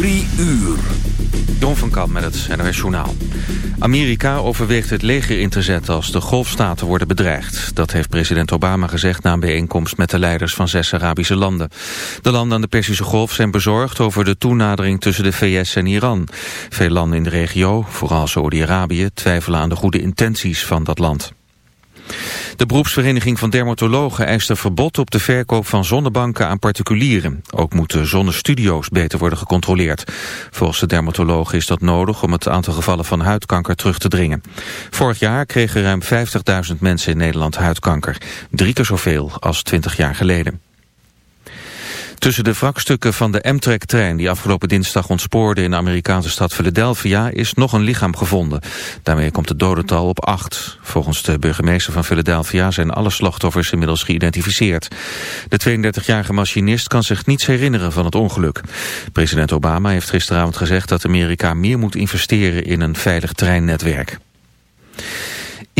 Drie uur. Jon van Kamp met het NOS Journaal. Amerika overweegt het leger in te zetten als de golfstaten worden bedreigd. Dat heeft president Obama gezegd na een bijeenkomst met de leiders van zes Arabische landen. De landen aan de Persische Golf zijn bezorgd over de toenadering tussen de VS en Iran. Veel landen in de regio, vooral Saudi-Arabië, twijfelen aan de goede intenties van dat land. De beroepsvereniging van dermatologen eist een verbod op de verkoop van zonnebanken aan particulieren. Ook moeten zonnestudio's beter worden gecontroleerd. Volgens de dermatologen is dat nodig om het aantal gevallen van huidkanker terug te dringen. Vorig jaar kregen ruim 50.000 mensen in Nederland huidkanker. Drie keer zoveel als 20 jaar geleden. Tussen de wrakstukken van de Amtrak-trein die afgelopen dinsdag ontspoorde in de Amerikaanse stad Philadelphia is nog een lichaam gevonden. Daarmee komt het dodental op acht. Volgens de burgemeester van Philadelphia zijn alle slachtoffers inmiddels geïdentificeerd. De 32-jarige machinist kan zich niets herinneren van het ongeluk. President Obama heeft gisteravond gezegd dat Amerika meer moet investeren in een veilig treinnetwerk.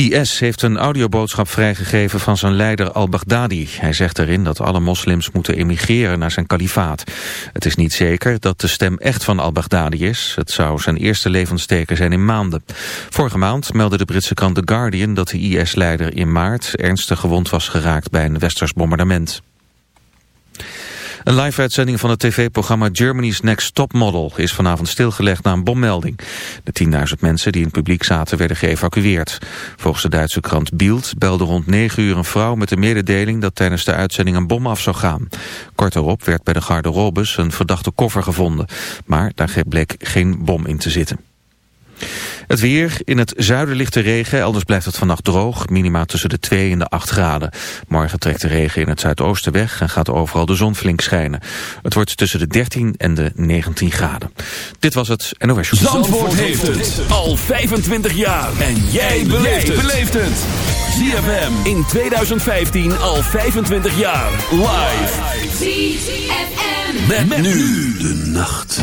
IS heeft een audioboodschap vrijgegeven van zijn leider al-Baghdadi. Hij zegt erin dat alle moslims moeten emigreren naar zijn kalifaat. Het is niet zeker dat de stem echt van al-Baghdadi is. Het zou zijn eerste levensteken zijn in maanden. Vorige maand meldde de Britse krant The Guardian dat de IS-leider in maart ernstig gewond was geraakt bij een westers bombardement. Een live-uitzending van het tv-programma Germany's Next Top Model is vanavond stilgelegd na een bommelding. De 10.000 mensen die in het publiek zaten werden geëvacueerd. Volgens de Duitse krant Bild belde rond 9 uur een vrouw met de mededeling dat tijdens de uitzending een bom af zou gaan. Kort daarop werd bij de garderobes een verdachte koffer gevonden, maar daar bleek geen bom in te zitten. Het weer, in het zuiden ligt de regen, elders blijft het vannacht droog, minima tussen de 2 en de 8 graden. Morgen trekt de regen in het zuidoosten weg en gaat overal de zon flink schijnen. Het wordt tussen de 13 en de 19 graden. Dit was het NOS Show. Zandvoort, Zandvoort heeft het al 25 jaar en jij beleeft het. ZFM in 2015 al 25 jaar. Live. ZFM. met nu de nacht.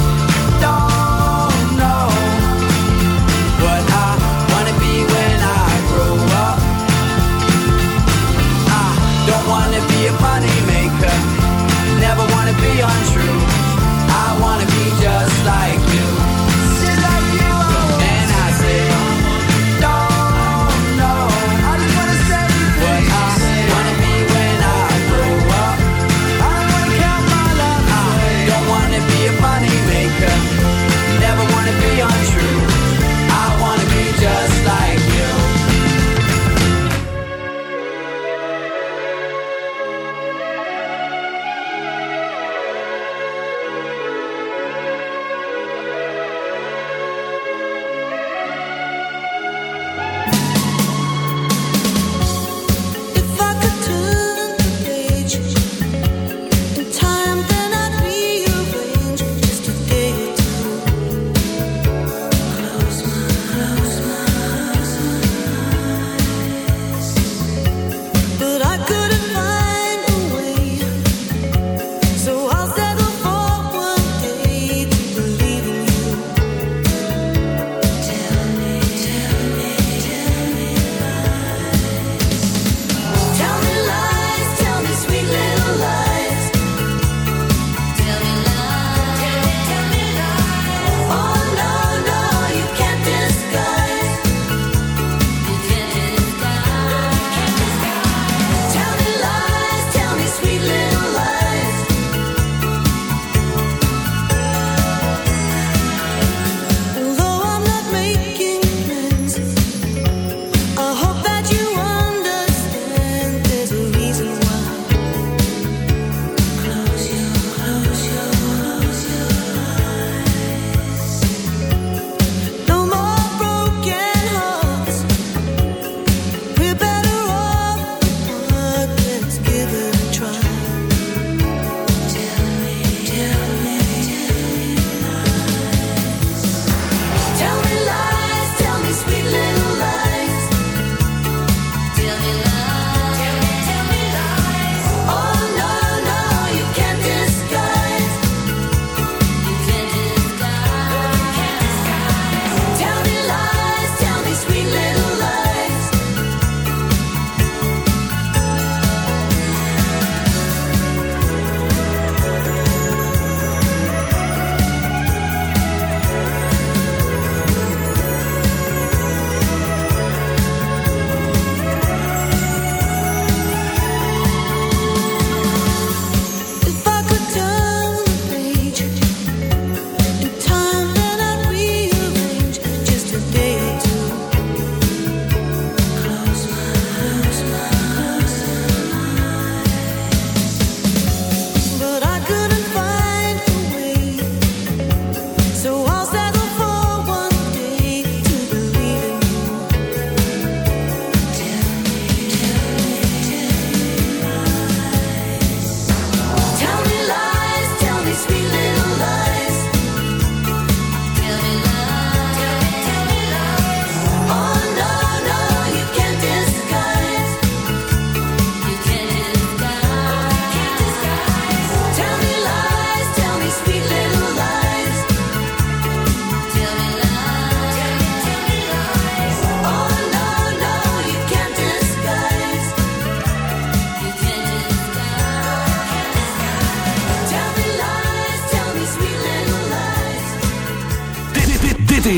just like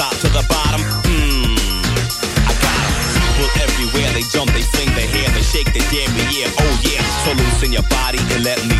top to the bottom. Mmm, I got em. People everywhere, they jump, they swing their hair, they shake their yeah, Oh yeah, so loosen your body and let me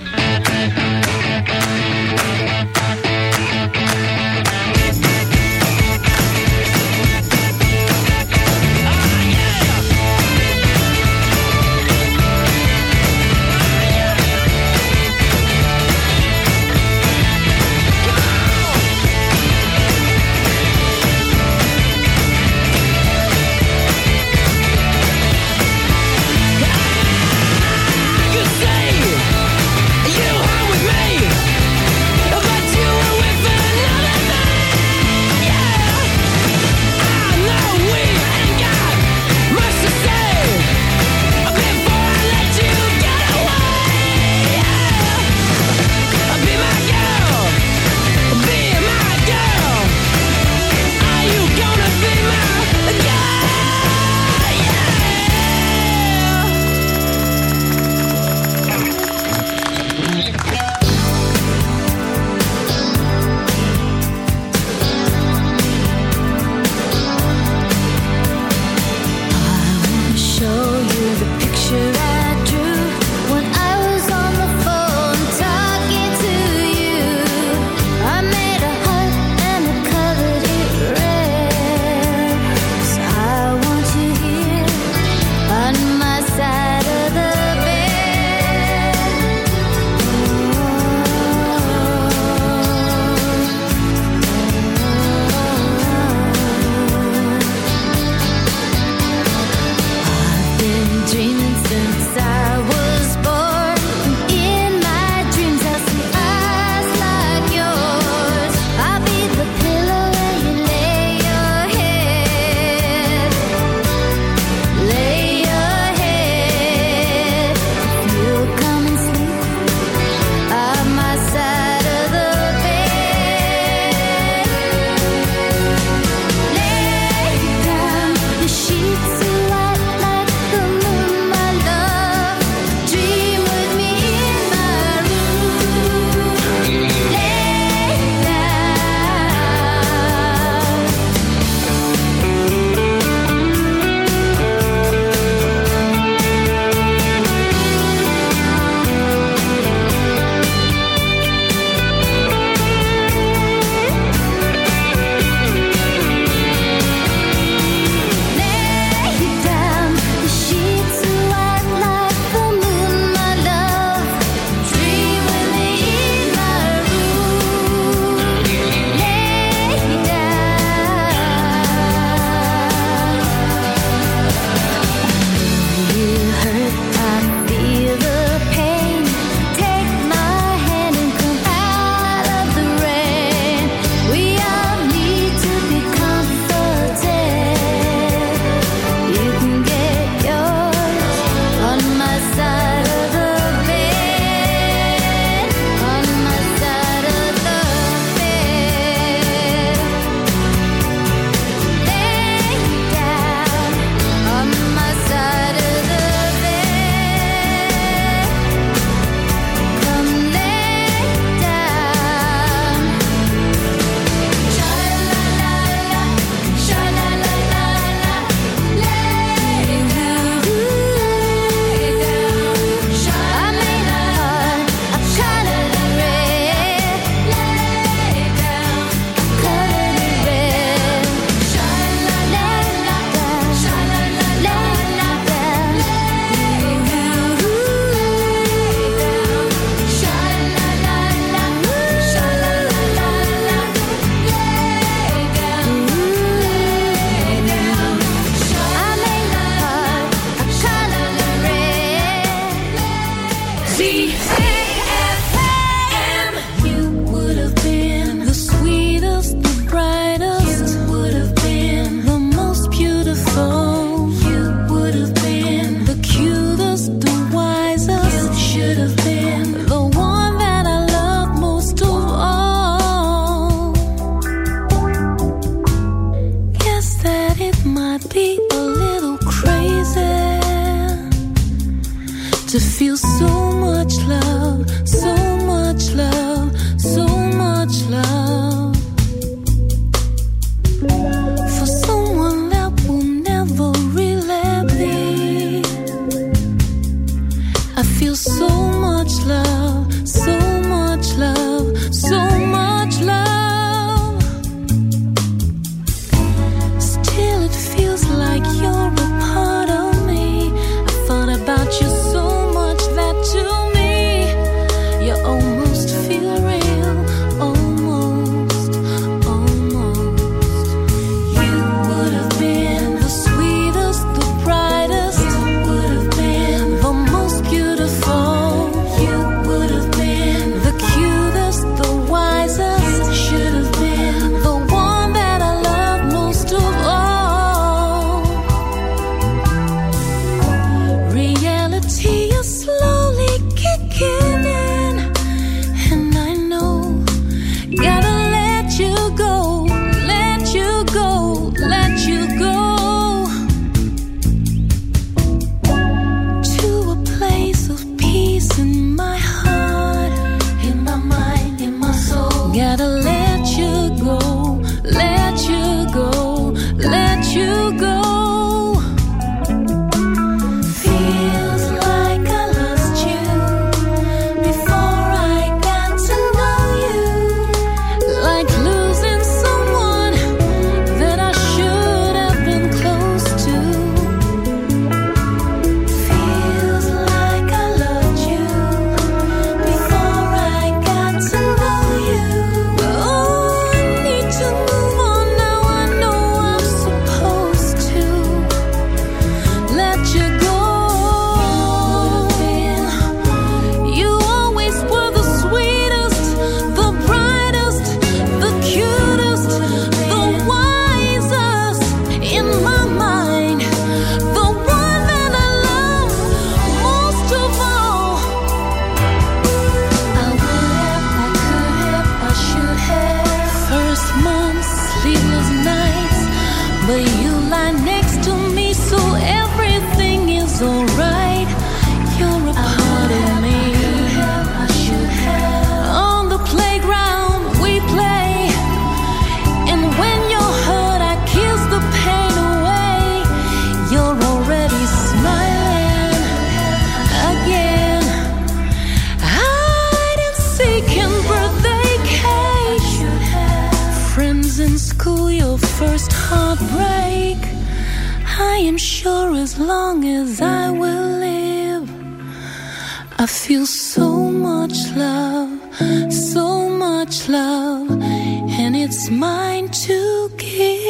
It's mine to give.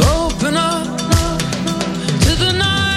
Open up to the night,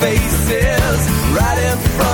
faces right in front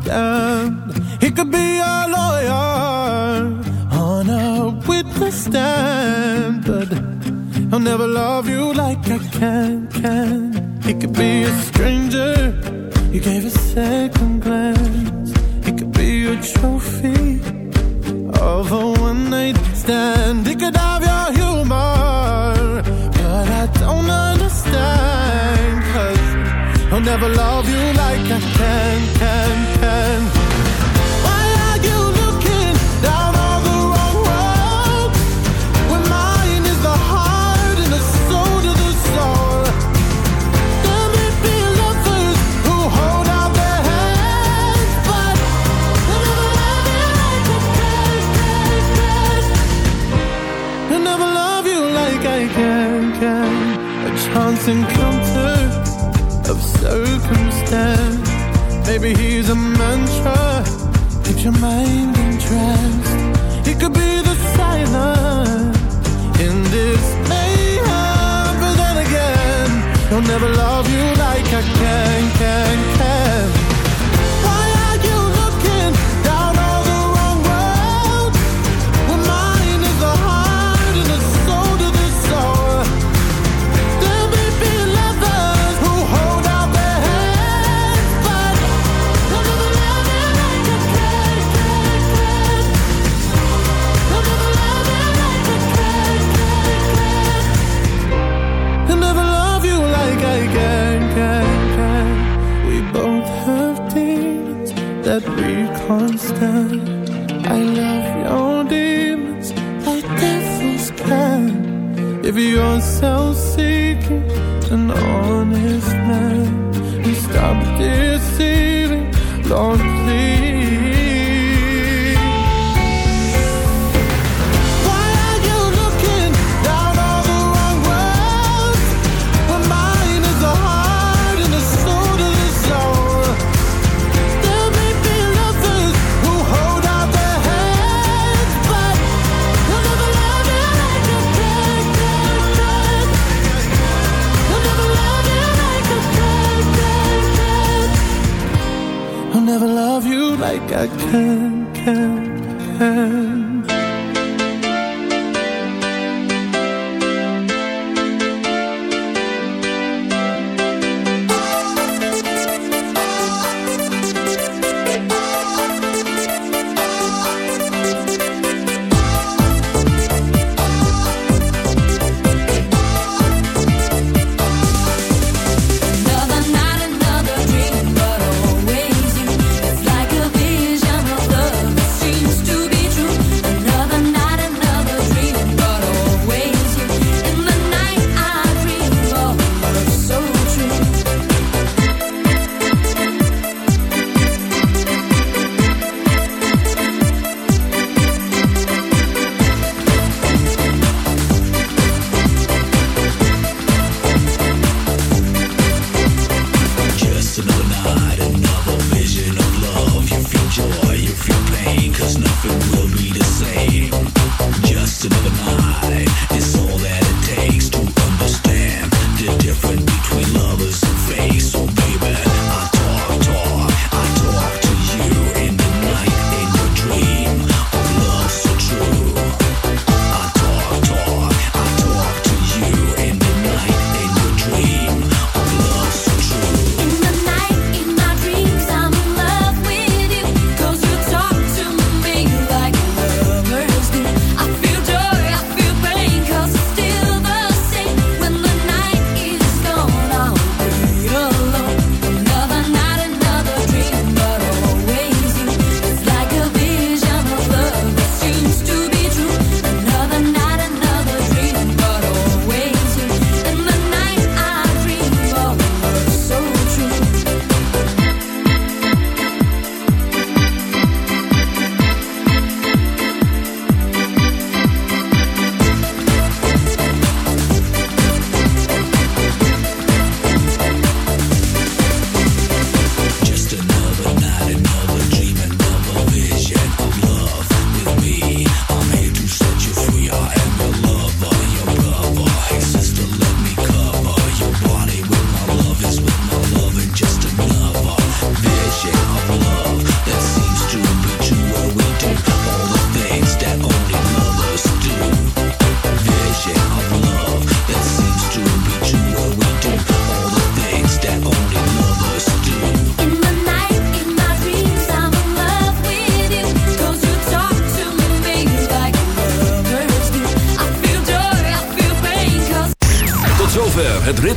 stand. He could be a lawyer on a witness stand, but I'll never love you like I can. Can he could be a stranger you gave a second glance? He could be a trophy of a one night stand. He could have your humor, but I don't understand. Cause I'll never love you like I can, can this encounter of circumstance. Maybe he's a mantra. Keep your mind. you're self-seeking An honest man. Who stopped deceiving Lord, please. I can, can, can.